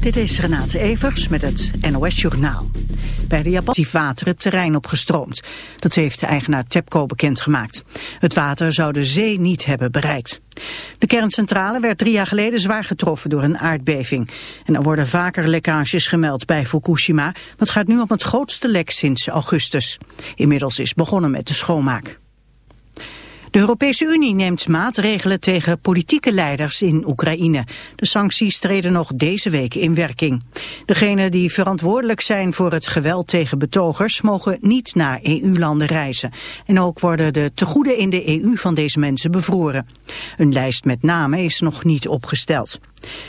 Dit is Renate Evers met het NOS Journaal. Bij de Japanse water het terrein opgestroomd. Dat heeft de eigenaar TEPCO bekendgemaakt. Het water zou de zee niet hebben bereikt. De kerncentrale werd drie jaar geleden zwaar getroffen door een aardbeving. En er worden vaker lekkages gemeld bij Fukushima. Maar het gaat nu om het grootste lek sinds augustus. Inmiddels is begonnen met de schoonmaak. De Europese Unie neemt maatregelen tegen politieke leiders in Oekraïne. De sancties treden nog deze week in werking. Degenen die verantwoordelijk zijn voor het geweld tegen betogers mogen niet naar EU-landen reizen. En ook worden de tegoeden in de EU van deze mensen bevroren. Een lijst met namen is nog niet opgesteld.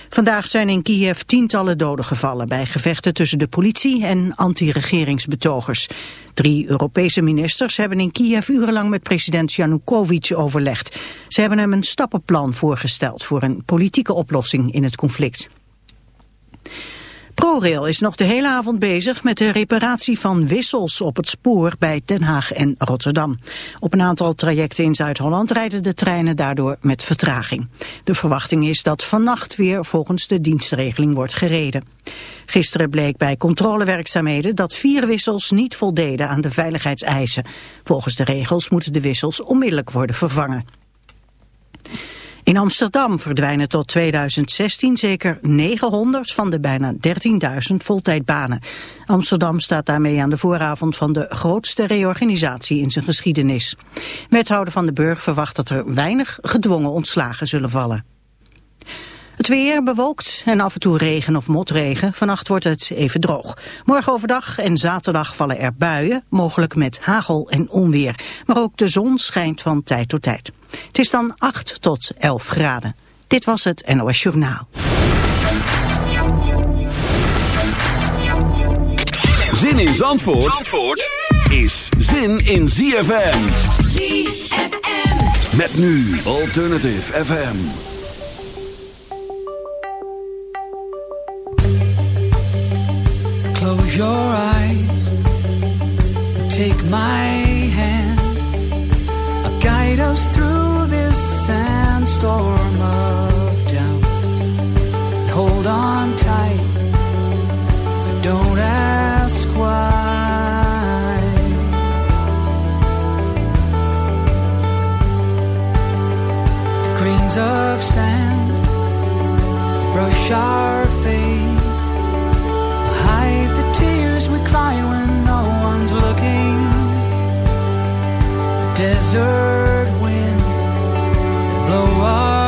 Vandaag zijn in Kiev tientallen doden gevallen bij gevechten tussen de politie en anti-regeringsbetogers. Drie Europese ministers hebben in Kiev urenlang met president Yanukovych overlegd. Ze hebben hem een stappenplan voorgesteld voor een politieke oplossing in het conflict. ProRail is nog de hele avond bezig met de reparatie van wissels op het spoor bij Den Haag en Rotterdam. Op een aantal trajecten in Zuid-Holland rijden de treinen daardoor met vertraging. De verwachting is dat vannacht weer volgens de dienstregeling wordt gereden. Gisteren bleek bij controlewerkzaamheden dat vier wissels niet voldeden aan de veiligheidseisen. Volgens de regels moeten de wissels onmiddellijk worden vervangen. In Amsterdam verdwijnen tot 2016 zeker 900 van de bijna 13.000 voltijdbanen. Amsterdam staat daarmee aan de vooravond van de grootste reorganisatie in zijn geschiedenis. Wethouder van de Burg verwacht dat er weinig gedwongen ontslagen zullen vallen. Het weer bewolkt en af en toe regen of motregen. Vannacht wordt het even droog. Morgen overdag en zaterdag vallen er buien, mogelijk met hagel en onweer. Maar ook de zon schijnt van tijd tot tijd. Het is dan 8 tot 11 graden. Dit was het NOS Journaal. Zin in Zandvoort, Zandvoort is zin in ZFM. ZFM. Met nu Alternative FM. Close your eyes. Take my hand. I'll guide us through sandstorm of doubt. Hold on tight. But don't ask why. The grains of sand brush our face hide the tears we cry when no one's looking. The desert know why.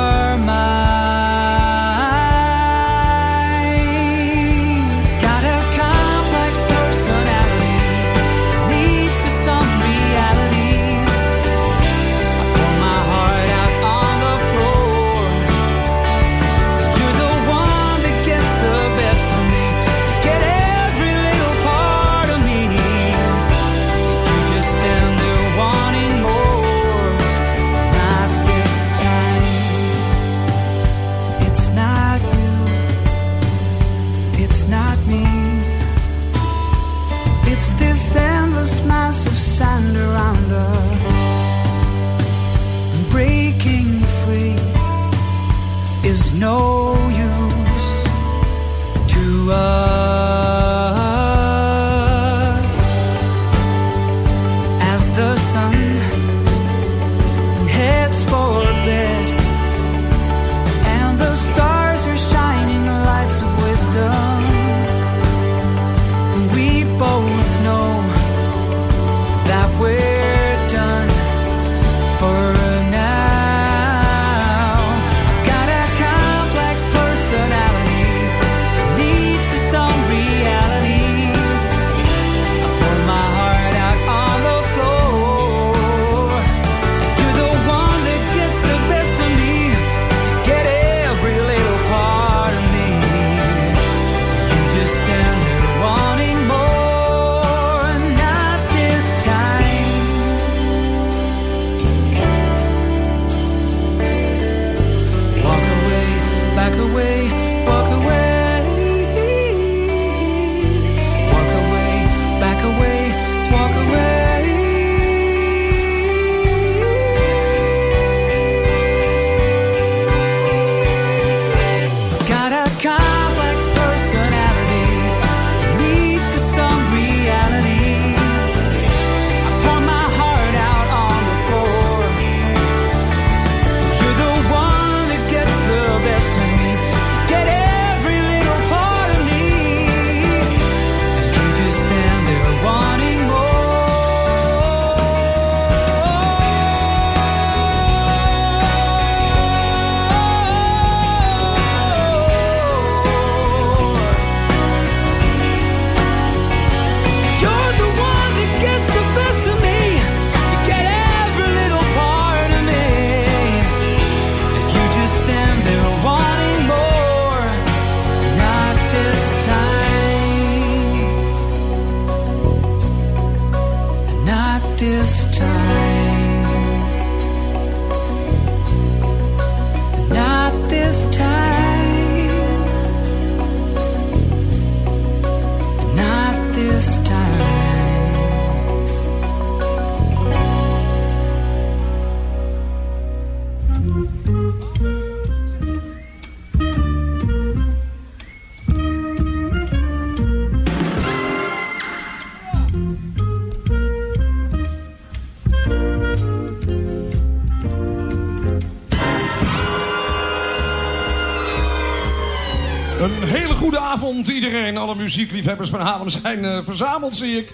Muziekliefhebbers van Haarlem zijn uh, verzameld, zie ik.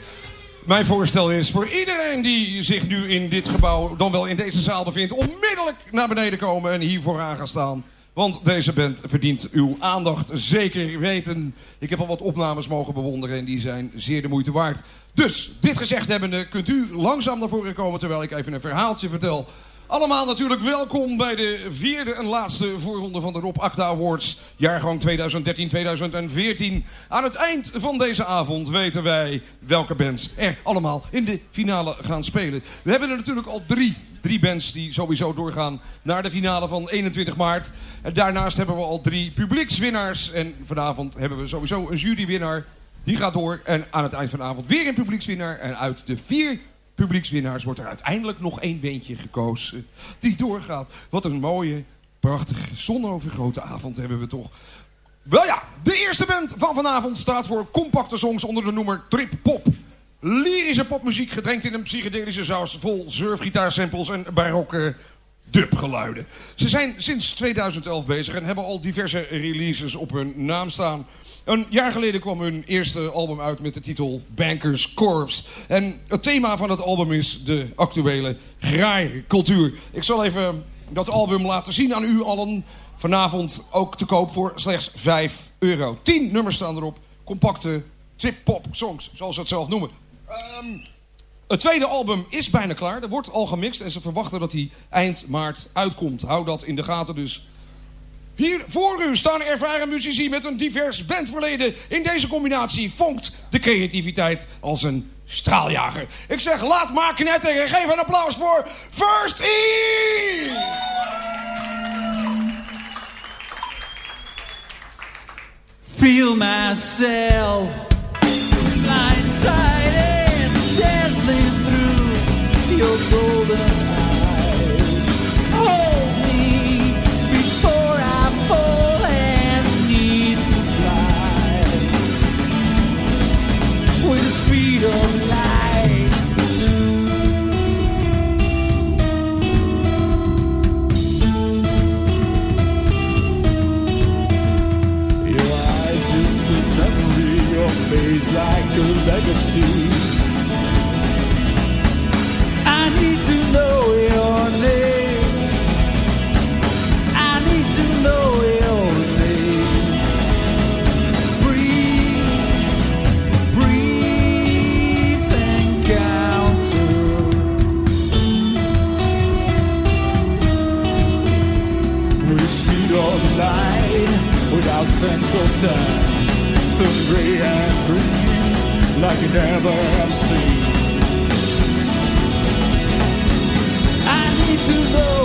Mijn voorstel is voor iedereen die zich nu in dit gebouw, dan wel in deze zaal bevindt, onmiddellijk naar beneden komen en hier vooraan gaan staan. Want deze band verdient uw aandacht zeker weten. Ik heb al wat opnames mogen bewonderen en die zijn zeer de moeite waard. Dus, dit gezegd hebbende, kunt u langzaam naar voren komen terwijl ik even een verhaaltje vertel allemaal natuurlijk welkom bij de vierde en laatste voorronde van de Rob Acta Awards. Jaargang 2013-2014. Aan het eind van deze avond weten wij welke bands er allemaal in de finale gaan spelen. We hebben er natuurlijk al drie. Drie bands die sowieso doorgaan naar de finale van 21 maart. Daarnaast hebben we al drie publiekswinnaars. En vanavond hebben we sowieso een jurywinnaar. Die gaat door. En aan het eind van de avond weer een publiekswinnaar. En uit de vier publiekswinnaars wordt er uiteindelijk nog één beentje gekozen die doorgaat. Wat een mooie, prachtige, zonovergrote avond hebben we toch. Wel ja, de eerste band van vanavond staat voor compacte songs onder de noemer Trip Pop. Lyrische popmuziek gedrenkt in een psychedelische saus vol surfgitaarsamples en barokke dubgeluiden. Ze zijn sinds 2011 bezig en hebben al diverse releases op hun naam staan. Een jaar geleden kwam hun eerste album uit met de titel Bankers Corps. En het thema van het album is de actuele graaikultuur. Ik zal even dat album laten zien aan u allen. Vanavond ook te koop voor slechts 5 euro. 10 nummers staan erop. Compacte trip-pop songs, zoals ze het zelf noemen. Um, het tweede album is bijna klaar. Er wordt al gemixt en ze verwachten dat hij eind maart uitkomt. Hou dat in de gaten dus. Hier voor u staan ervaren muzici met een divers bandverleden. In deze combinatie vonkt de creativiteit als een straaljager. Ik zeg, laat maar knetteren. Geef een applaus voor First E! Feel myself blindsided your golden eyes. Hold me before I fall and need to fly with the speed of light. Your eyes memory, your face like a legacy. Sense of time. Turn gray and green, like you never have seen. To know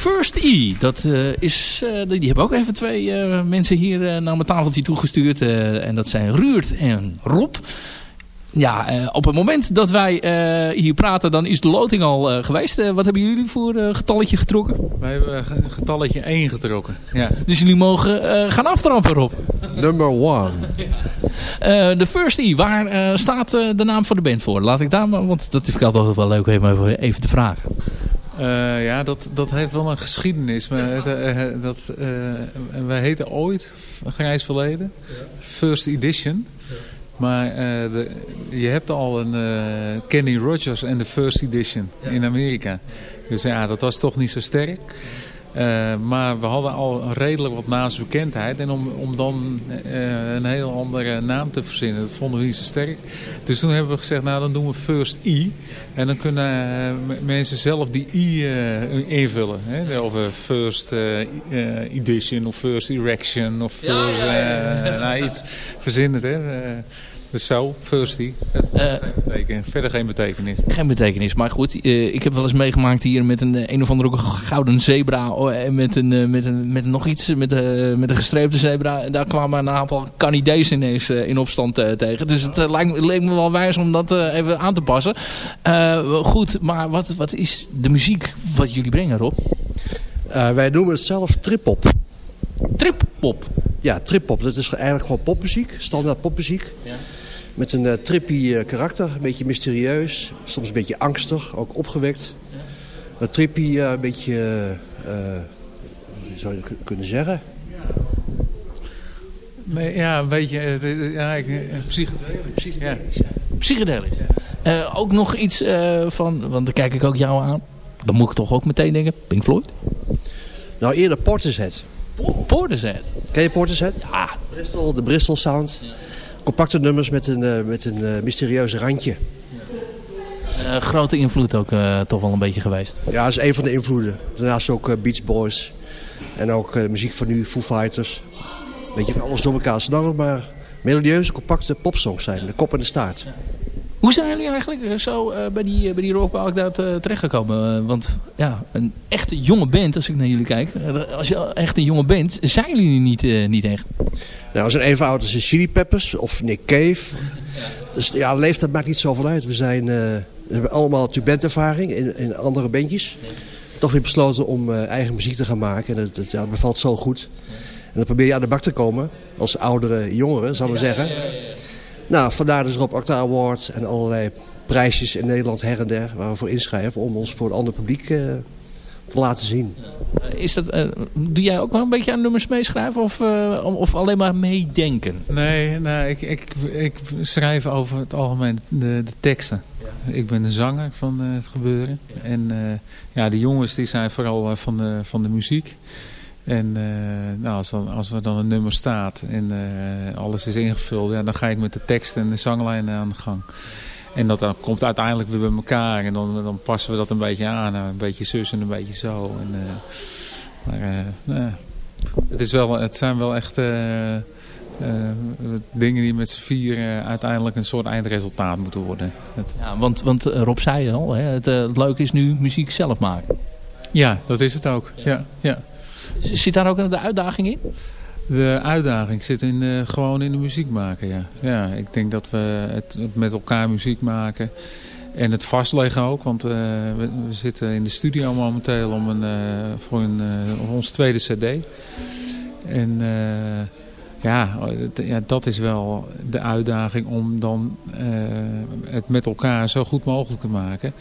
First E, dat eh, is, eh, die hebben ook even twee eh, mensen hier naar mijn tafeltje toegestuurd. en dat zijn Ruurt en Rob. ja, eh, op het moment dat wij eh, hier praten, dan is de loting al eh, geweest. Wat hebben jullie voor eh, getalletje getrokken? Wij hebben een getalletje 1 getrokken. Ja. Dus jullie mogen eh, gaan aftrappen erop. Number one. Eh, de First E, waar eh, staat eh, de naam van de band voor? Laat ik daar maar, want dat vind ik altijd wel leuk om even, even te vragen. Eh, ja, dat, dat heeft wel een geschiedenis. Maar het, eh, eh, dat, wij heten ooit, grijs verleden, First Edition. Maar de, je hebt al een Kenny Rogers en de First Edition in Amerika. Dus ja, dat was toch niet zo sterk. Eh, maar we hadden al redelijk wat naamsbekendheid. En om, om dan eh, een heel andere naam te verzinnen, dat vonden we niet zo sterk. Dus toen hebben we gezegd, nou dan doen we First E. En dan kunnen eh, mensen zelf die eh, invullen. Hè? Of First Edition of First Erection of First... eh, nou, iets verzinnen, hè. Eh, dus zo, First E. Eh, Verder geen betekenis. geen betekenis, maar goed. eh, ik heb wel eens meegemaakt hier met een, eh, een of andere gouden zebra. oh, en met, een, met, een, met nog iets, met, eh, met een gestreepte zebra. En daar kwamen een aantal Canadezen ineens eh, in opstand eh, tegen. Dus het lijkt, me- leek me wel wijs om dat eh, even aan te passen. Eh, goed, maar wat, wat is de muziek wat jullie brengen, Rob? Eh, wij noemen het zelf trip-hop. Trip-pop. Ja, trip-hop. Dat is eigenlijk gewoon popmuziek. Standaard popmuziek. Ja. Met een eh, trippy eh, karakter. Een beetje mysterieus. Soms een beetje angstig. Ook opgewekt. Een trippy, eh, een beetje... hoe zou je kunnen zeggen? Ja, een beetje... ja, ik, psychedelisch. Ja. Psychedelisch. Eh, ook nog iets eh, van, want dan kijk ik ook jou aan. Dan moet ik toch ook meteen denken, Pink Floyd? Nou, eerder Portishead. Portishead. Ken je Portishead? Ja, Bristol, de Bristol Sound. Compacte nummers met een, eh, met een eh, mysterieus randje. Eh, grote invloed ook toch wel een beetje geweest. Ja, dat is een van de invloeden. Daarnaast ook Beach Boys. En ook muziek van nu, Foo Fighters. Weet je, van alles door elkaar. Het maar melodieuze, compacte popsongs zijn. De kop en de staart. Hoe zijn jullie eigenlijk zo bij die, bij die rockbouw daar terechtgekomen? Want ja, een echte jonge band, als ik naar jullie kijk. als je echt een jonge band, zijn jullie niet, niet echt. Nou, we zijn even oud als de Chili Peppers of Nick Cave. Dus ja, leeftijd maakt niet zoveel uit. We, zijn, eh, we hebben allemaal natuurlijk bandervaring in, in andere bandjes. Toch weer besloten om eh, eigen muziek te gaan maken. En dat, dat, ja, bevalt zo goed. En dan probeer je aan de bak te komen. Als oudere jongeren, zal ik zeggen. Nou, vandaar dus Rob Acta Award en allerlei prijsjes in Nederland her en der. Waar we voor inschrijven om ons voor een ander publiek eh, te laten zien. Eh, is dat, eh, doe jij ook wel een beetje aan nummers meeschrijven of, eh, of alleen maar meedenken? Nee, nee ik, ik, ik schrijf over het algemeen de, de teksten. Ik ben de zanger van het gebeuren. En eh, ja, de jongens die zijn vooral van, de, van de muziek. En eh, nou, als, dan, als er dan een nummer staat en eh, alles is ingevuld, ja, dan ga ik met de tekst en de zanglijnen aan de gang. En dat dan komt uiteindelijk weer bij elkaar en dan, dan passen we dat een beetje aan. Een beetje zus en een beetje zo. En, eh, maar eh, nou het, is wel, het zijn wel echt eh, dingen die met z'n vieren uiteindelijk een soort eindresultaat moeten worden. Ja, want, want Rob zei al, hè, het, het leuke is nu muziek zelf maken. ja, dat is het ook. Ja, ja. Zit daar ook de uitdaging in? De uitdaging zit in, eh, gewoon in de muziek maken. Ja. Ja, ik denk dat we het, met elkaar muziek maken. En het vastleggen ook. Want eh, we, zitten in de studio momenteel om een, eh, voor een, ons tweede cd. En ja, ja, dat is wel de uitdaging om dan het met elkaar zo goed mogelijk te maken.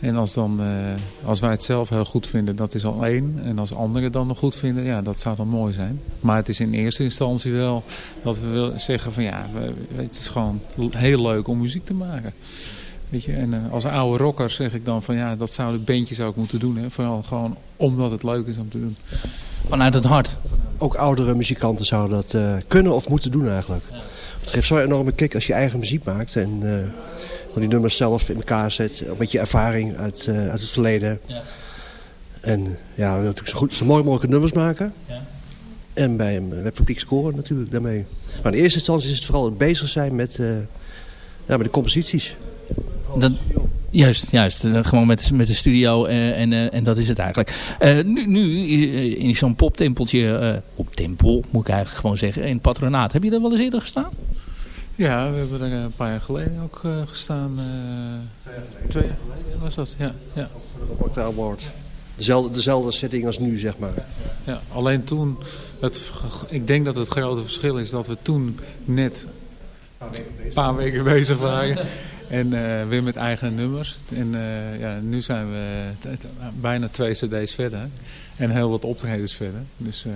En als, dan, eh, als wij het zelf heel goed vinden, dat is al één. En als anderen dan nog goed vinden, ja, dat zou dan mooi zijn. Maar het is in eerste instantie wel dat we willen zeggen van ja, het is gewoon heel leuk om muziek te maken. Weet je, en eh, als oude rocker zeg ik dan van ja, dat zouden bandjes ook moeten doen. Hè? Vooral gewoon omdat het leuk is om te doen. Vanuit het hart. Ook oudere muzikanten zouden dat eh, kunnen of moeten doen eigenlijk. Het geeft zo'n enorme kick als je eigen muziek maakt. En eh, die nummers zelf in elkaar zet. Met je ervaring uit, eh, uit het verleden. Ja. En ja, we willen natuurlijk zo, goed, zo mooi mogelijk nummers maken. Ja. En bij het publiek scoren natuurlijk daarmee. Maar in eerste instantie is het vooral het bezig zijn met, eh, ja, met de composities. Dat, juist, juist. Eh, gewoon met, met de studio eh, en, eh, en dat is het eigenlijk. Eh, nu nu in zo'n poptempeltje, eh poptempel moet ik eigenlijk gewoon zeggen, in het patronaat. Heb je daar wel eens eerder gestaan? Ja, we hebben er een paar jaar geleden ook gestaan. eh, twee jaar geleden was dat, ja. ja. Rock Award. Dezelfde, dezelfde setting als nu, zeg maar. ja. Alleen toen, het, ik denk dat het grote verschil is dat we toen net een paar weken bezig waren. En eh, weer met eigen nummers. En eh, ja, nu zijn we bijna twee cd's verder. En heel wat optredens verder. Dus eh,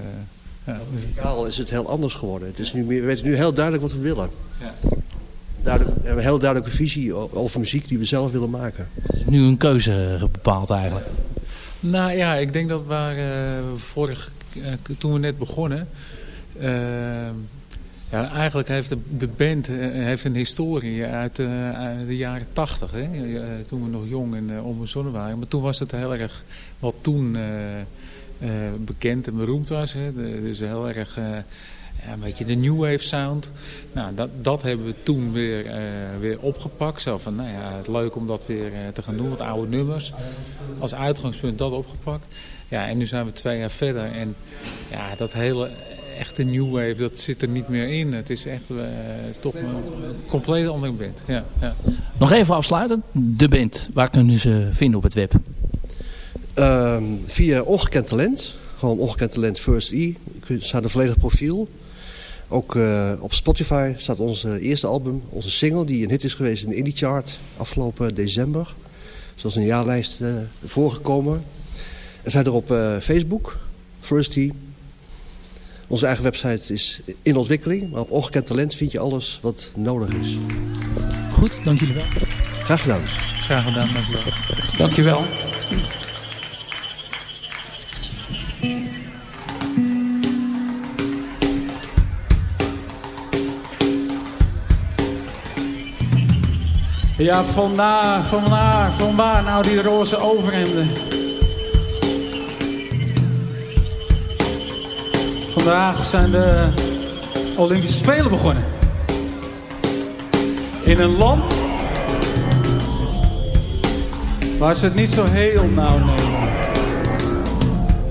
ja, dus- Muzikaal is het heel anders geworden. Het is nu meer, we weten nu heel duidelijk wat we willen. Ja. Duidelijk, we hebben een heel duidelijke visie over muziek die we zelf willen maken. Het is nu een keuze bepaald eigenlijk. Nou ja, ik denk dat waar eh, vorig, toen we net begonnen... ja, eigenlijk heeft de, de band eh, heeft een historie uit, eh, de jaren tachtig. Toen we nog jong en uh, onbezonnen waren. Maar toen was het heel erg wat toen bekend en beroemd was. Hè? Dus heel erg... een beetje de new wave sound. Nou, dat, dat hebben we toen weer, weer opgepakt. Zo van, nou ja, het leuk om dat weer te gaan doen. Wat oude nummers. Als uitgangspunt dat opgepakt. Ja, en nu zijn we twee jaar verder. En ja, dat hele echte new wave, dat zit er niet meer in. Het is echt eh, toch een, een compleet andere band. Ja, ja. Nog even afsluiten. De band. Waar kunnen ze vinden op het web? Ehm, via Ongekend Talent. Gewoon Ongekend Talent First E. Er staat een volledig profiel. Ook eh, op Spotify staat onze eerste album, onze single, die een hit is geweest in de Indie Chart afgelopen december. Zoals een jaarlijst eh voorgekomen. En verder op eh, Facebook, First E. Onze eigen website is in ontwikkeling, maar op Ongekend Talent vind je alles wat nodig is. Goed, dank jullie wel. Graag gedaan. Graag gedaan, dank u wel. Dankjewel. Ja, vandaar, vandaar, vanwaar nou die roze overhemden? Vandaag zijn de Olympische Spelen begonnen. In een land waar ze het niet zo heel nauw nemen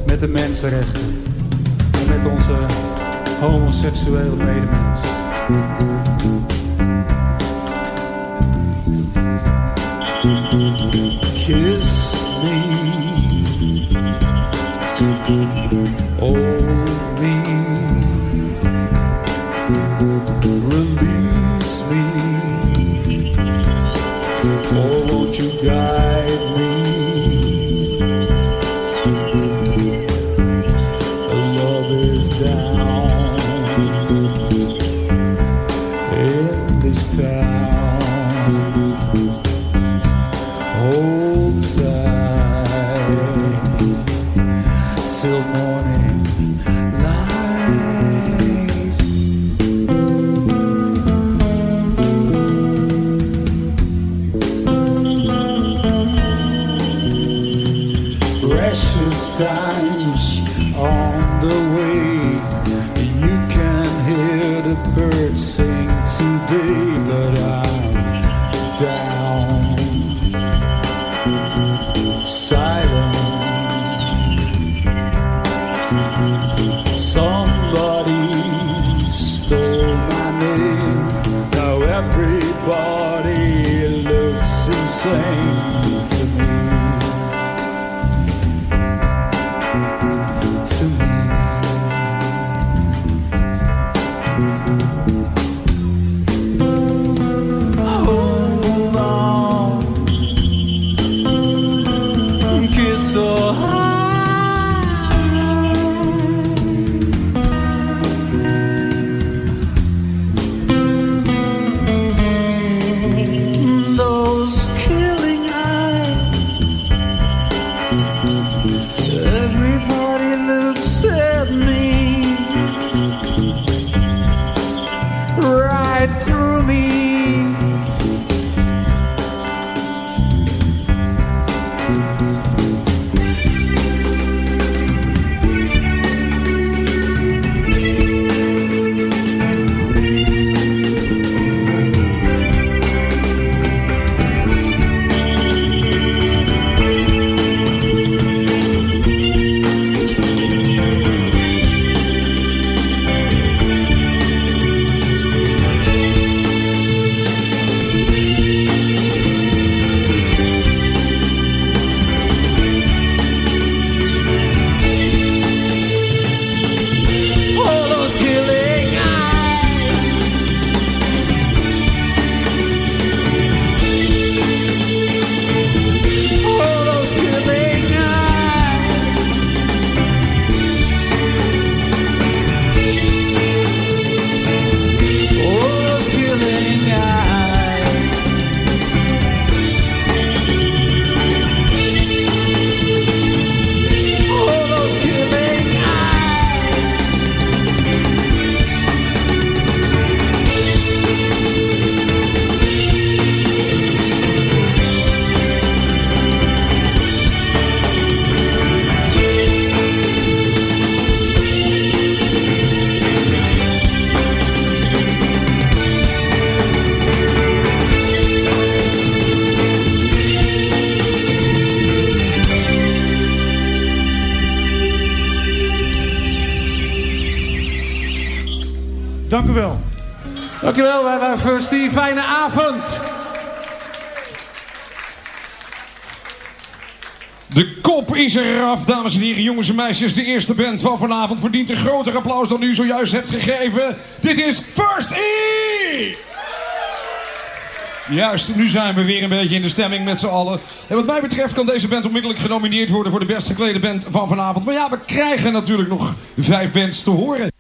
met de mensenrechten en met onze homoseksuele medemens. Dank u wel. Dankjewel, wij waren First die Fijne avond. De kop is eraf, dames en heren, jongens en meisjes. De eerste band van vanavond verdient een groter applaus dan u zojuist hebt gegeven. Dit is First E! Juist, nu zijn we weer een beetje in de stemming met z'n allen. En wat mij betreft kan deze band onmiddellijk genomineerd worden voor de best geklede band van vanavond. Maar ja, we krijgen natuurlijk nog vijf bands te horen.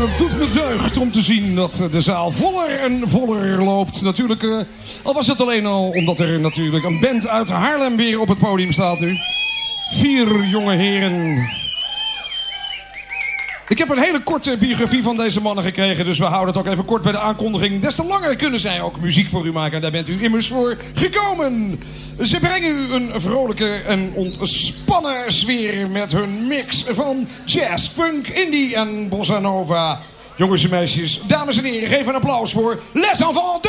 Het doet me deugd om te zien dat de zaal voller en voller loopt. Natuurlijk, eh, al was het alleen al omdat er natuurlijk een band uit Haarlem weer op het podium staat nu. Vier jonge heren. Ik heb een hele korte biografie van deze mannen gekregen, dus we houden het ook even kort bij de aankondiging. Des te langer kunnen zij ook muziek voor u maken en daar bent u immers voor gekomen. Ze brengen u een vrolijke en ontspannen sfeer met hun mix van jazz, funk, indie en bossa nova. Jongens en meisjes, dames en heren, geef een applaus voor Les Enfants!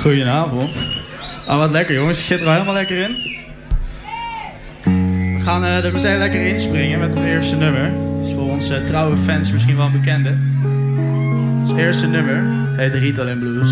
Goedenavond. Ah, wat lekker jongens. Ik zit er al helemaal lekker in. We gaan eh, er meteen lekker inspringen met het eerste nummer. Is voor onze trouwe fans misschien wel een bekende. Het eerste nummer heet Ritalin Blues.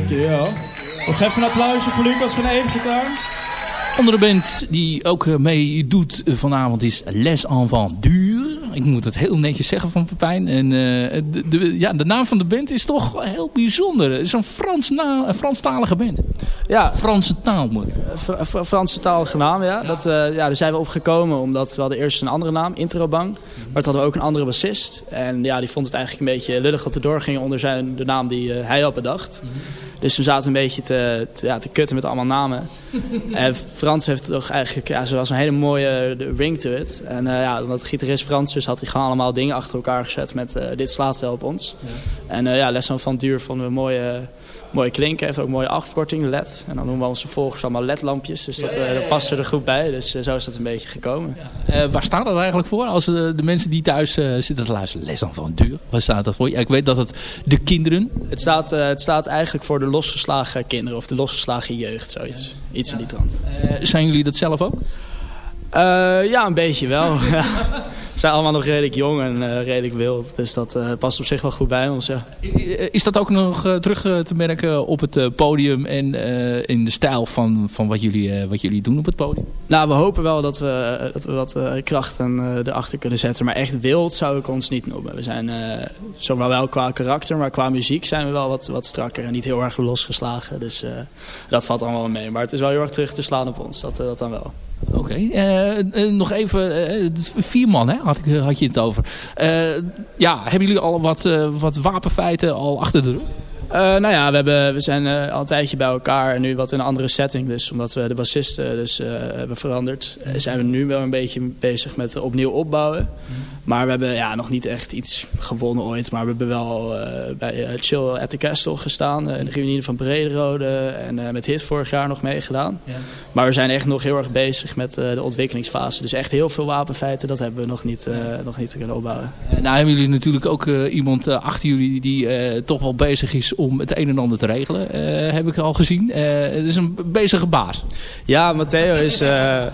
Dankjewel. Nog even een applausje voor Lucas van de Eemgitaar. Andere band die ook eh, meedoet eh, vanavond is Les Enfants Duur. Ik moet het heel netjes zeggen van Pepijn. En, uh, de, de, ja, de naam van de band is toch heel bijzonder. Het is een Frans na, Franstalige band. Ja. Franse taal moet Fr Fr Franse talige naam, ja. ja. Dat, uh, ja. Daar zijn we op gekomen omdat we hadden eerst een andere naam, Introbang. Maar toen hadden we ook een andere bassist. En ja, die vond het eigenlijk een beetje lullig dat we doorgingen onder zijn, de naam die uh, hij had bedacht. Mm -hmm. Dus we zaten een beetje te, te, ja, te kutten met allemaal namen. en Frans heeft toch eigenlijk, ja, zoals een hele mooie ring to it. En uh, ja, omdat de gitarist Frans is, had hij gewoon allemaal dingen achter elkaar gezet met uh, dit slaat wel op ons. Ja. En uh, ja, Lessen van Duur vonden we mooie, mooie klinken. heeft ook mooie afkorting, LED. En dan noemen we onze volgers allemaal LED-lampjes. Dus dat, dat paste er goed bij. Dus zo is dat een beetje gekomen. Ja. waar staat dat eigenlijk voor? Als de mensen die thuis zitten te luisteren, Les van Duur. Waar staat dat voor? Ja, ik weet dat het de kinderen... Het staat, het staat eigenlijk voor de losgeslagen kinderen of de losgeslagen jeugd, zoiets. Iets in die trant. Zijn jullie dat zelf ook? Ja, een beetje wel. Zijn allemaal nog redelijk jong en uh, redelijk wild. Dus dat uh, past op zich wel goed bij ons, ja. Is dat ook nog terug te merken op het podium en in de stijl van, van wat, jullie, wat jullie doen op het podium? Nou, we hopen wel dat we, dat we wat krachten erachter kunnen zetten. Maar echt wild zou ik ons niet noemen. We zijn zowel wel qua karakter, maar qua muziek zijn we wel wat, wat strakker. En niet heel erg losgeslagen. Dus dat valt allemaal mee. Maar het is wel heel erg terug te slaan op ons. Dat, dat dan wel. Oké, okay. nog even, vier man hè, had, ik, had je het over. ja, hebben jullie al wat, wat wapenfeiten al achter de rug? Uh, nou ja, we, hebben, we zijn uh, al een tijdje bij elkaar en nu wat in een andere setting. Dus omdat we de bassisten dus, uh, hebben veranderd, zijn we nu wel een beetje bezig met opnieuw opbouwen. Maar we hebben ja, nog niet echt iets gewonnen ooit. Maar we hebben wel bij Chill at the Castle gestaan. in de reunie van Brederode. En met Hit vorig jaar nog meegedaan. Ja. Maar we zijn echt nog heel erg bezig met de ontwikkelingsfase. Dus echt heel veel wapenfeiten, dat hebben we nog niet, nog niet kunnen opbouwen. nou hebben jullie natuurlijk ook iemand achter jullie die toch wel bezig is om het een en ander te regelen, uh, heb ik al gezien. Uh, het is een bezige baas. Ja, Matteo is, uh,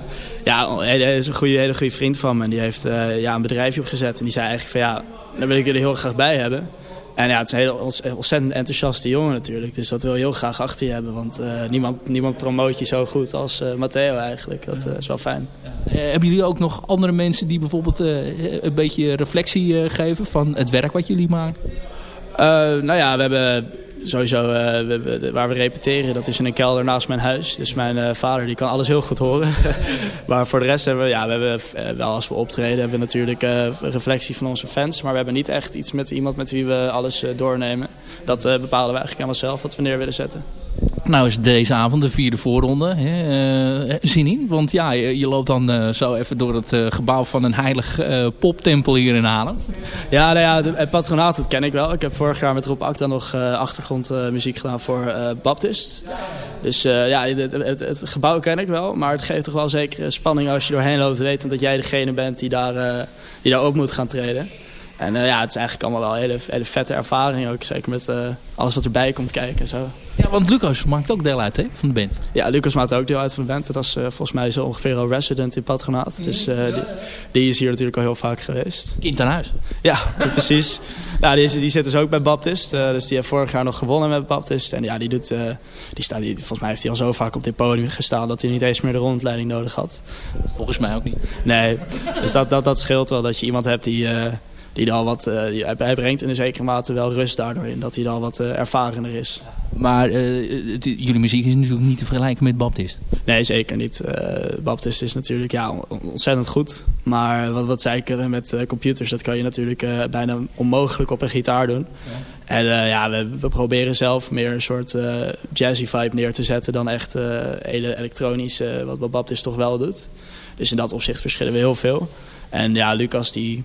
ja, hij is een goede, hele goede vriend van me. En die heeft ja, een bedrijfje opgezet. En die zei eigenlijk van ja, daar wil ik jullie heel graag bij hebben. En ja, het is een heel ontzettend enthousiaste jongen natuurlijk. Dus dat wil je heel graag achter je hebben. Want niemand, niemand promoot je zo goed als Matteo eigenlijk. Dat is wel fijn. hebben jullie ook nog andere mensen die bijvoorbeeld een beetje reflectie geven van het werk wat jullie maken? nou ja, we hebben sowieso we, waar we repeteren, dat is in een kelder naast mijn huis. Dus mijn uh, vader die kan alles heel goed horen. maar voor de rest hebben we, ja, we hebben uh, wel als we optreden, hebben we natuurlijk reflectie van onze fans. Maar we hebben niet echt iets met iemand met wie we alles doornemen. Dat bepalen we eigenlijk helemaal zelf wat we neer willen zetten. Nou is deze avond de vierde voorronde. Hè? zin in? Want ja, je, je loopt dan zo even door het gebouw van een heilig poptempel hier in Haarlem. Ja, nou ja, het patronaat, dat ken ik wel. Ik heb vorig jaar met Rob Akda nog achtergrondmuziek gedaan voor Baptist. Dus ja, het, het, het, gebouw ken ik wel. Maar het geeft toch wel zeker spanning als je doorheen loopt. Weten dat jij degene bent die daar, die daar ook moet gaan treden. En uh, ja, het is eigenlijk allemaal wel een hele, hele vette ervaring ook. Zeker met uh, alles wat erbij komt kijken en zo. Ja, want Lucas maakt ook deel uit hè, van de band. Ja, Lucas maakt ook deel uit van de band. Dat is uh, volgens mij zo ongeveer al resident in Patronaat. Dus die, die, is hier natuurlijk al heel vaak geweest. Kind aan huis. Ja, precies. Ja, die, is, die zit dus ook bij Baptist. dus die heeft vorig jaar nog gewonnen met Baptist. En ja, die doet, die staat, die, volgens mij heeft hij al zo vaak op dit podium gestaan... dat hij niet eens meer de rondleiding nodig had. Volgens mij ook niet. Nee, dus dat, dat, dat scheelt wel dat je iemand hebt die die al wat, uh, die, hij brengt in een zekere mate wel rust daardoor in. Dat hij al wat uh, ervarener is. Maar uh, het, jullie muziek is natuurlijk niet te vergelijken met Baptist. Nee, zeker niet. Baptist is natuurlijk ja, ontzettend goed. Maar wat, wat zei ik met computers, dat kan je natuurlijk bijna onmogelijk op een gitaar doen. Ja. En ja, we, we, proberen zelf meer een soort jazzy vibe neer te zetten dan echt hele elektronische, wat, wat Baptist toch wel doet. Dus in dat opzicht verschillen we heel veel. En ja, Lucas die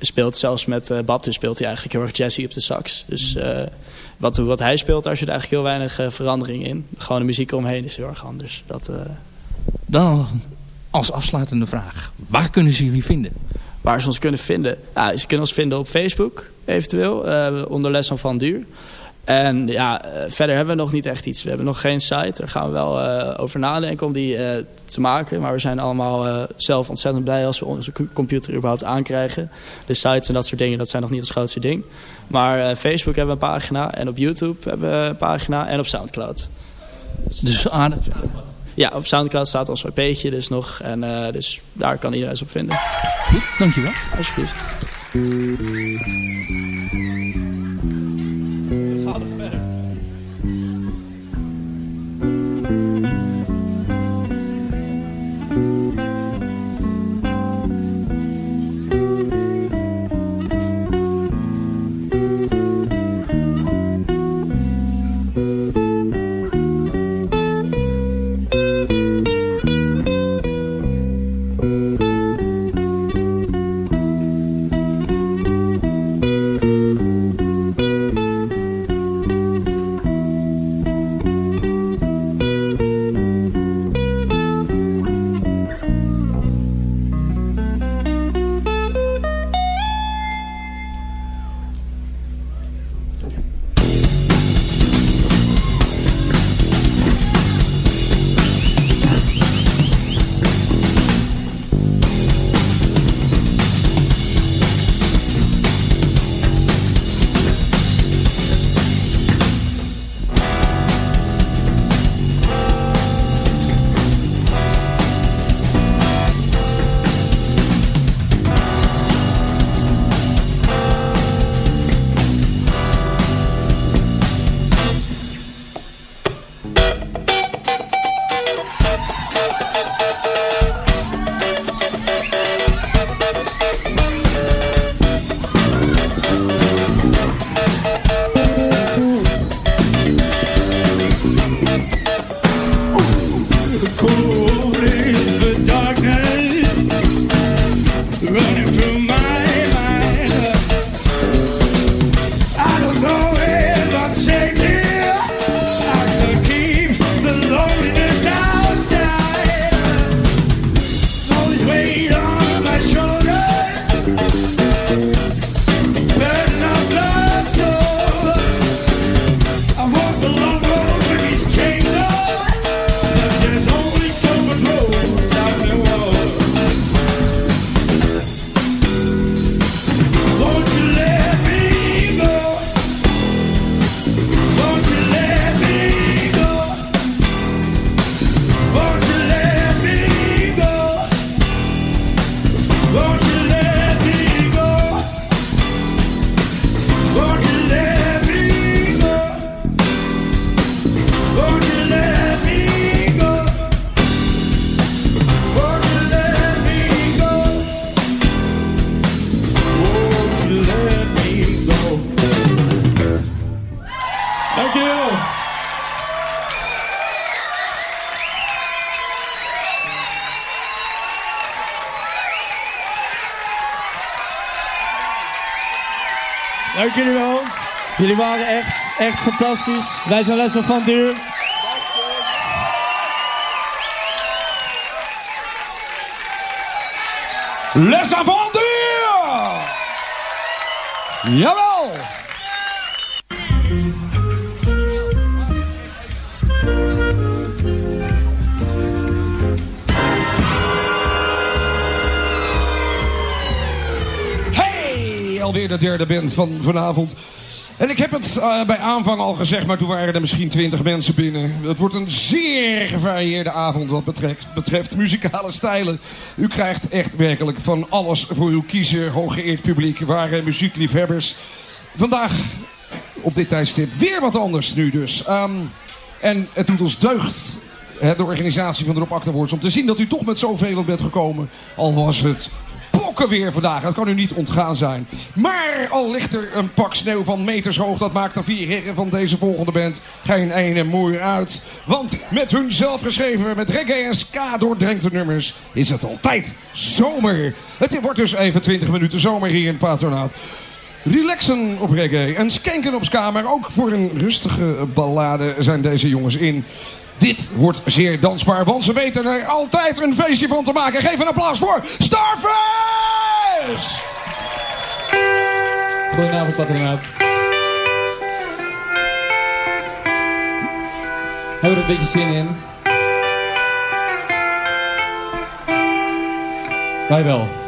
speelt zelfs met uh, Baptist speelt hij eigenlijk heel erg jazzy op de sax. Dus uh, wat, wat hij speelt, daar zit eigenlijk heel weinig uh, verandering in. Gewoon de muziek eromheen is heel erg anders. Dat, Dan als afsluitende vraag. Waar kunnen ze jullie vinden? Waar ze ons kunnen vinden? Nou, ze kunnen ons vinden op Facebook eventueel. onder Les van Duur. En ja, eh, verder hebben we nog niet echt iets. We hebben nog geen site. Daar gaan we wel eh, over nadenken om die eh, te maken. Maar we zijn allemaal zelf ontzettend blij als we onze co- computer überhaupt aankrijgen. De sites en dat soort dingen, dat zijn nog niet ons grootste ding. Maar Facebook hebben we een pagina. En op YouTube hebben we een pagina. En op Soundcloud. Dus aan het... Ja, op Soundcloud staat ons EP'tje dus nog. En dus daar kan iedereen eens op vinden. Goed, dankjewel. Alsjeblieft. Dank jullie wel. Jullie waren echt, echt fantastisch. Wij zijn Les van Duur. Les Avontuur! Jawel! Alweer de derde band van vanavond. En ik heb het eh, bij aanvang al gezegd, maar toen waren er misschien twintig mensen binnen. Het wordt een zeer gevarieerde avond wat betreft, betreft muzikale stijlen. U krijgt echt werkelijk van alles voor uw kiezen, hooggeëerd publiek, ware muziekliefhebbers. Vandaag op dit tijdstip weer wat anders nu dus. Ehm, en het doet ons deugd, hè, de organisatie van de Rob om te zien dat u toch met zoveel bent gekomen. Al was het pokken weer vandaag. Dat kan u niet ontgaan zijn. Maar al ligt er een pak sneeuw van meters hoog. Dat maakt de vier heren van deze volgende band geen ene moer uit. Want met hun zelfgeschreven, met reggae en ska doordrenkte nummers... is het altijd zomer. Het wordt dus even 20 minuten zomer hier in het patronaat. Relaxen op reggae en skanken op ska, maar ook voor een rustige ballade zijn deze jongens in. Dit wordt zeer dansbaar, want ze weten er altijd een feestje van te maken. Geef een applaus voor Starfish! Goedenavond, patronaat. Hebben we er een beetje zin in? Wij wel.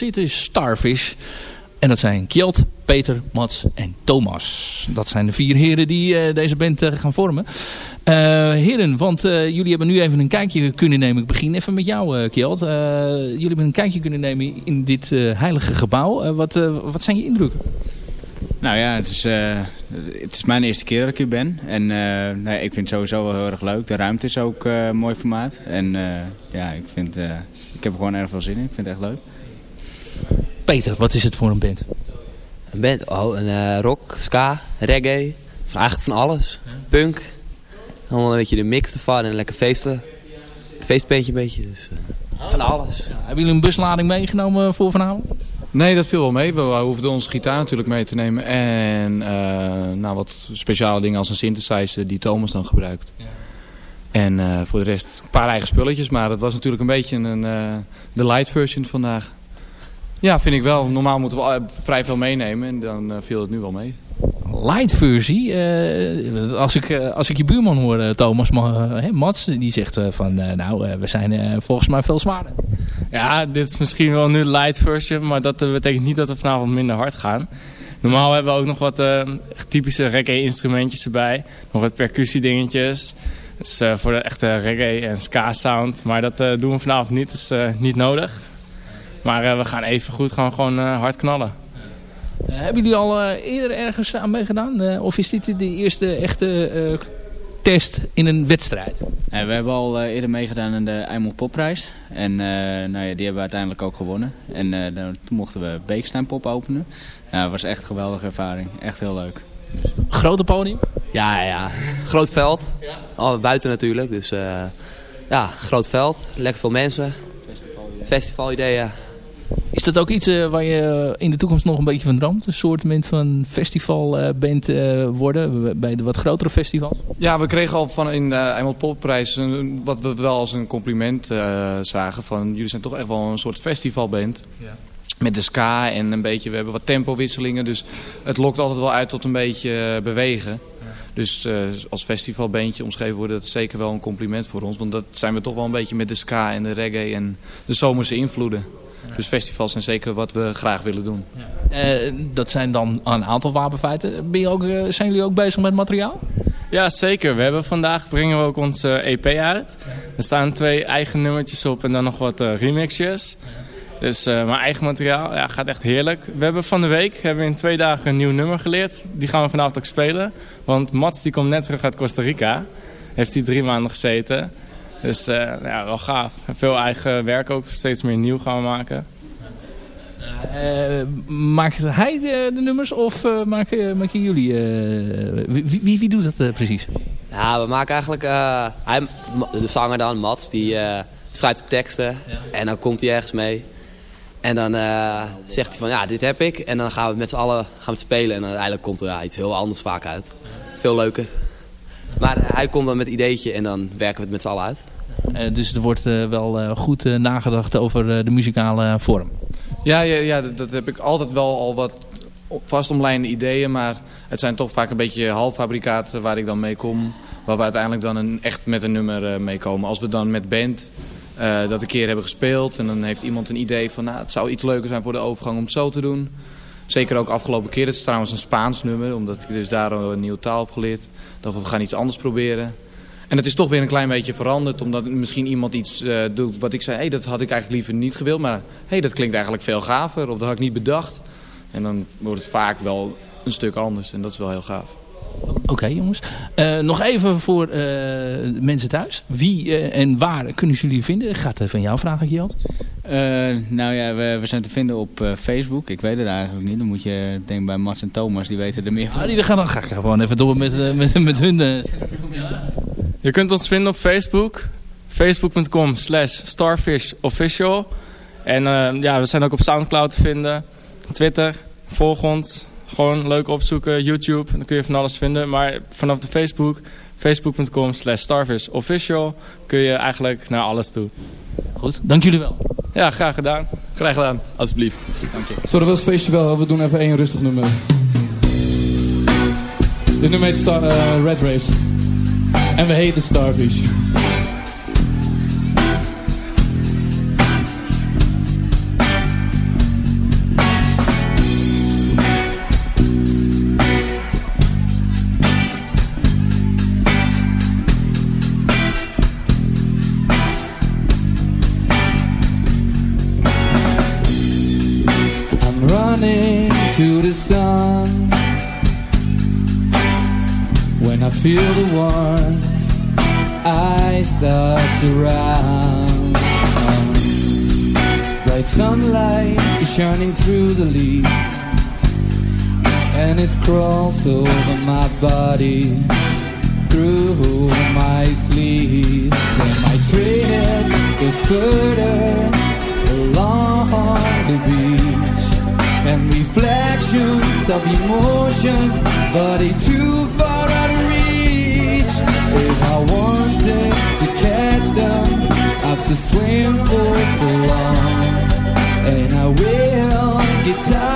Hier zit is Starfish. En dat zijn Kjeld, Peter, Mats en Thomas. Dat zijn de vier heren die eh, deze band eh, gaan vormen. Eh, heren, want jullie hebben nu even een kijkje kunnen nemen. Ik begin even met jou, Kjeld. Jullie hebben een kijkje kunnen nemen in dit heilige gebouw. Wat, wat zijn je indrukken? Nou ja, het is, het is mijn eerste keer dat ik hier ben. En ik vind het sowieso wel heel erg leuk. De ruimte is ook mooi formaat. En ja, ik, vind, ik heb er gewoon erg veel zin in. Ik vind het echt leuk. Peter, wat is het voor een band? Een band? Oh, een eh, rock, ska, reggae. Eigenlijk van alles. Punk. Allemaal een beetje de mix ervan en lekker feesten. Feestbeentje een beetje. Dus, eh, van alles. Hebben jullie een buslading meegenomen voor vanavond? Nee, dat viel wel mee. We hoefden onze gitaar natuurlijk mee te nemen. En eh, nou, wat speciale dingen als een synthesizer die Thomas dan gebruikt. En eh, voor de rest een paar eigen spulletjes. Maar het was natuurlijk een beetje een, eh, de light version vandaag. Ja, vind ik wel. Normaal moeten we al- vrij veel meenemen. En dan eh, viel het nu wel mee. light versie. eh, als, ik, eh, als ik je buurman hoor, eh, Thomas Ma- eh, hè, Mats, die zegt eh, van eh, nou, eh, we zijn eh, volgens mij veel zwaarder. Ja, dit is misschien wel nu de light version, maar dat eh, betekent niet dat we vanavond minder hard gaan. Normaal hebben we ook nog wat eh, typische reggae instrumentjes erbij. Nog wat percussiedingetjes. Dus eh, voor de echte reggae en ska sound. Maar dat eh, doen we vanavond niet, dat is eh, niet nodig. Maar eh, we gaan even goed gewoon, gewoon eh, hard knallen. Eh, hebben jullie al eh, eerder ergens aan meegedaan? Eh, of is dit de eerste echte eh, test in een wedstrijd? En we hebben al eh, eerder meegedaan aan de Eimel Popprijs. En eh, nou ja, die hebben we uiteindelijk ook gewonnen. En eh, dan- toen mochten we Beekstein Pop openen. Ja, dat was echt een geweldige ervaring. Echt heel leuk. Grote podium? Ja, ja, ja. Groot veld. Al buiten natuurlijk. Dus eh, ja, groot veld. Lekker veel mensen. Festivalideeën. Is dat ook iets eh, waar je in de toekomst nog een beetje van droomt? Een soort van festivalband eh, worden bij de wat grotere festivals? Ja, we kregen al van in de Eimond Popprijs wat we wel als een compliment eh, zagen. Van jullie zijn toch echt wel een soort festivalband. Ja. Met de ska en een beetje, we hebben wat tempowisselingen. Dus het lokt altijd wel uit tot een beetje eh, bewegen. Dus eh, als festivalbandje omschreven worden, dat is zeker wel een compliment voor ons. Want dat zijn we toch wel een beetje met de ska en de reggae en de zomerse invloeden. Dus festivals zijn zeker wat we graag willen doen. Eh, dat zijn dan een aantal wapenfeiten. Ben je ook, eh, zijn jullie ook bezig met materiaal? Ja, zeker. We hebben vandaag brengen we ook onze EP uit. Er staan twee eigen nummertjes op en dan nog wat eh, remixjes. Dus eh mijn eigen materiaal ja, gaat echt heerlijk. We hebben van de week hebben we in twee dagen een nieuw nummer geleerd. Die gaan we vanavond ook spelen. Want Mats die komt net terug uit Costa Rica. Heeft hij drie maanden gezeten. Dus eh, ja, wel gaaf. Veel eigen werk ook. Steeds meer nieuw gaan we maken. Eh, maakt hij de, de nummers of eh, maken, maken jullie? eh, wie, wie, wie doet dat eh, precies? Ja, we maken eigenlijk... eh, hij, de zanger dan, Mats, die eh, schrijft de teksten. En dan komt hij ergens mee. En dan eh, zegt hij van, ja, dit heb ik. En dan gaan we met z'n allen gaan we het spelen. En dan uiteindelijk komt er ja, iets heel anders vaak uit. Veel leuker. Maar hij komt dan met een ideetje en dan werken we het met z'n allen uit. Eh, dus er wordt eh, wel eh, goed nagedacht over de muzikale vorm. Ja, ja, ja dat, heb ik altijd wel al wat vastomlijnde ideeën. Maar het zijn toch vaak een beetje halffabrikaten waar ik dan mee kom. Waar we uiteindelijk dan een, echt met een nummer eh, mee komen. Als we dan met band dat een keer hebben gespeeld. En dan heeft iemand een idee van nou, het zou iets leuker zijn voor de overgang om het zo te doen. Zeker ook afgelopen keer. Het is trouwens een Spaans nummer. Omdat ik dus daar een nieuwe taal heb geleerd. Dat we gaan iets anders proberen. En het is toch weer een klein beetje veranderd. Omdat misschien iemand iets eh, doet wat ik zei. hey, dat had ik eigenlijk liever niet gewild. Maar hey, dat klinkt eigenlijk veel gaver. Of dat had ik niet bedacht. En dan wordt het vaak wel een stuk anders. En dat is wel heel gaaf. Oké jongens. Eh, nog even voor eh, de mensen thuis. Wie en waar kunnen jullie vinden? Ik ga het even aan jou vragen, Gjeld. Eh, nou ja, we, we zijn te vinden op eh, Facebook. Ik weet het eigenlijk niet. Dan moet je, denk bij Mats en Thomas, die weten er meer van. Ah, die gaan dan ga ik gewoon even door met, met, met hun. eh. Je kunt ons vinden op Facebook. Facebook.com slash starfishofficial. En eh, ja, we zijn ook op Soundcloud te vinden. Twitter. Volg ons. Gewoon leuk opzoeken. YouTube. Dan kun je van alles vinden. Maar vanaf de Facebook. Facebook.com slash starfishofficial. Kun je eigenlijk naar alles toe. Goed, dank jullie wel. Ja, graag gedaan. Graag gedaan. Alsjeblieft. Dank je. Zo, dat was het feestje wel. We doen even één rustig nummer. Dit nummer heet Star, eh, Red Race. En we heten Starfish. Feel the warmth I start to run Bright sunlight is shining through the leaves And it crawls over my body Through my sleeves And my tread goes further along the beach and reflections of emotions, but it's too far. If I wanted to catch them, to swim for so long, and I will get tired,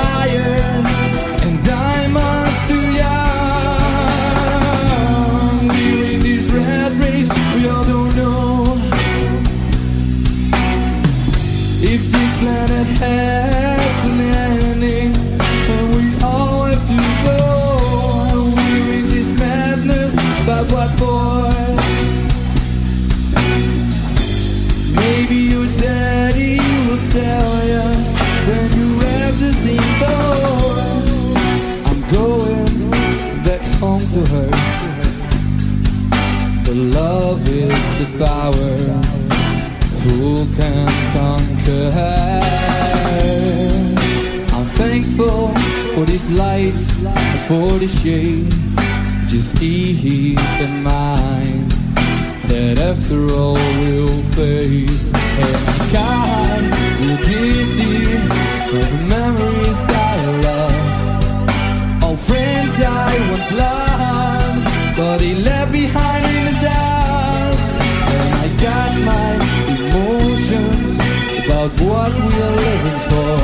40 shade Just keep in mind That after all we'll fade And my God will you With memories I lost. All friends I once loved But he left behind in the dust. And I got my emotions About what we are living for.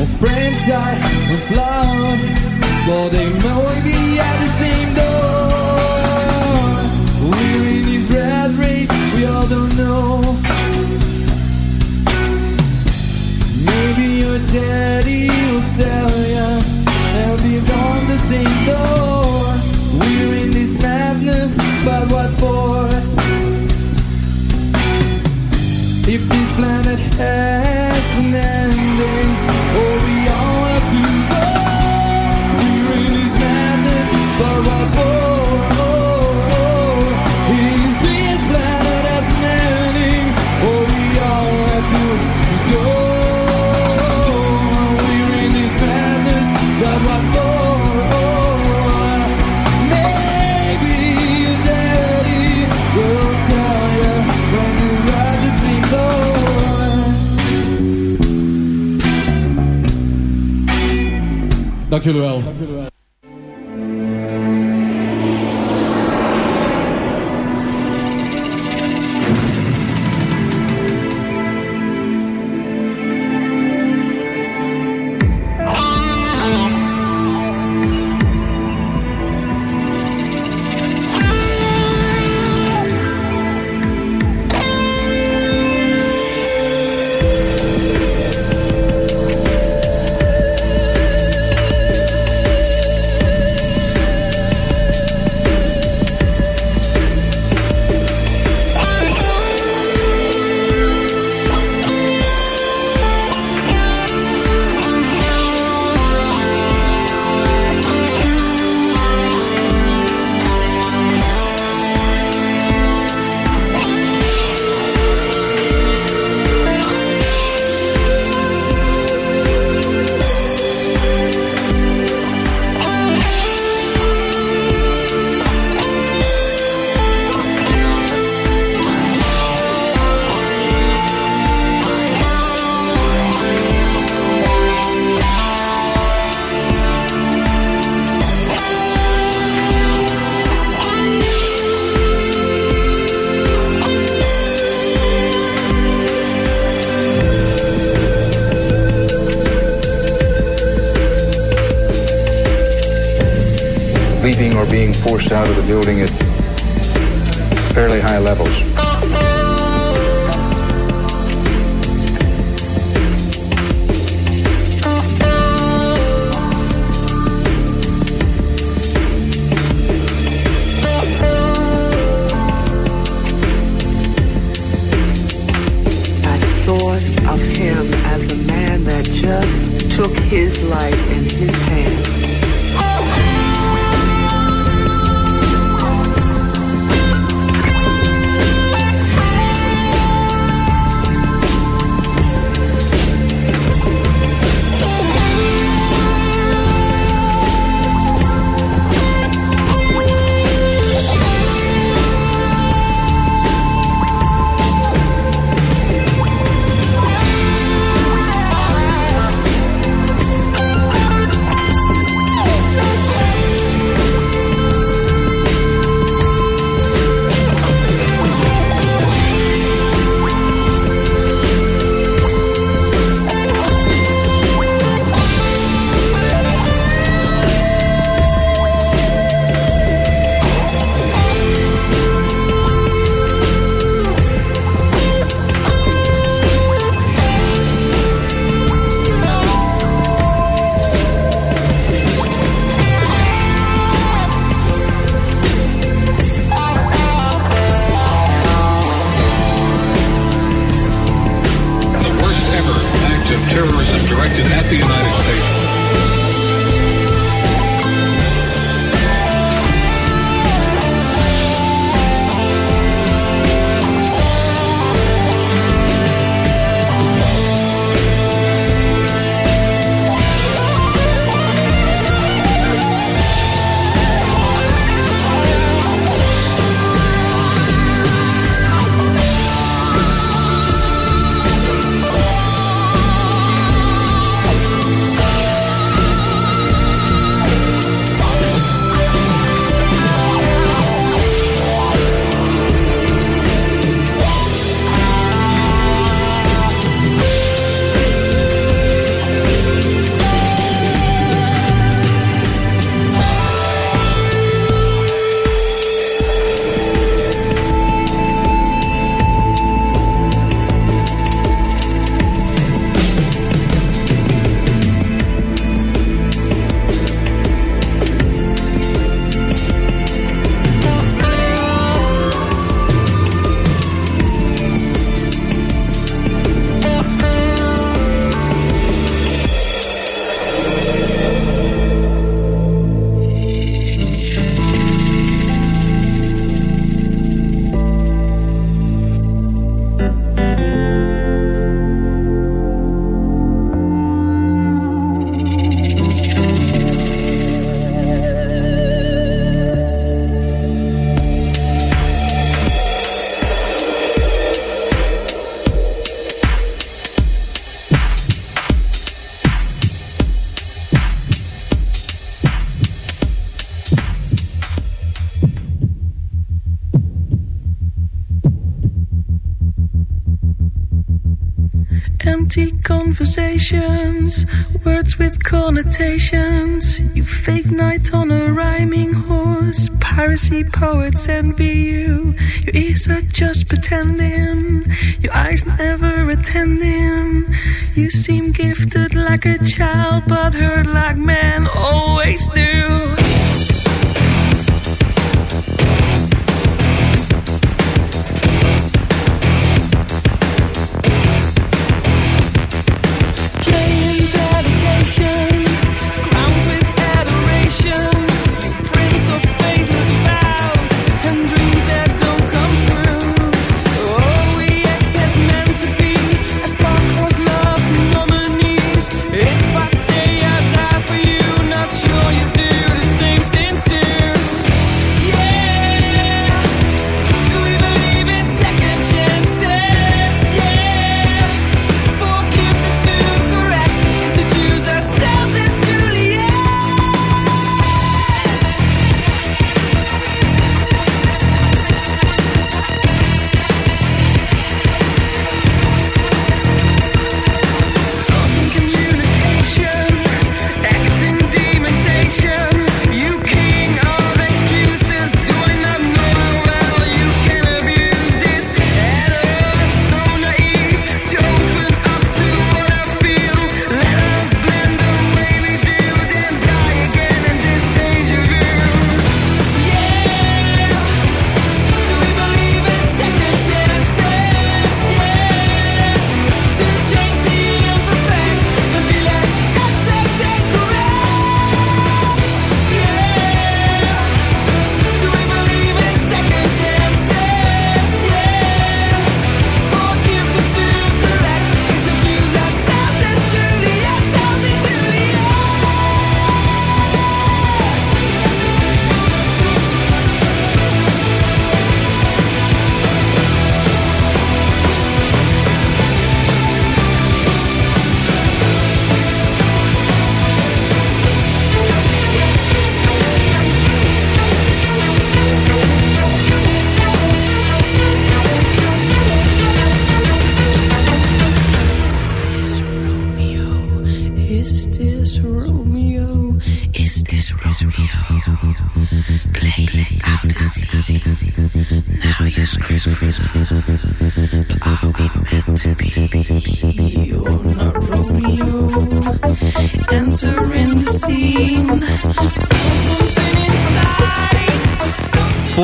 All friends I once loved may be at the same door. We're in this race, we all don't know. Maybe your daddy will tell ya they'll be gone the same door. Dank leaving or being forced out of the building at fairly high levels. Empty conversations, words with connotations. You fake night on a rhyming horse. Piracy poets envy you. Your ears are just pretending, your eyes never attending. You seem gifted like a child, but hurt like men always do.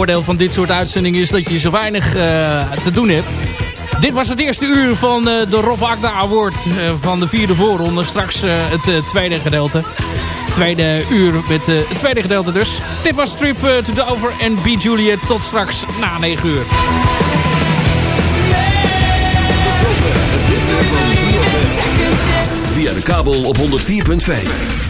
Voordeel van dit soort uitzendingen is dat je zo weinig eh, te doen hebt. Dit was het eerste uur van eh, de Rob Agda Award eh, van de vierde voorronde. Straks het tweede gedeelte. Tweede uur met het tweede gedeelte dus. Dit was Trip to Dover en B. Juliet. Tot straks na 9 uur. Via de kabel op 104.5.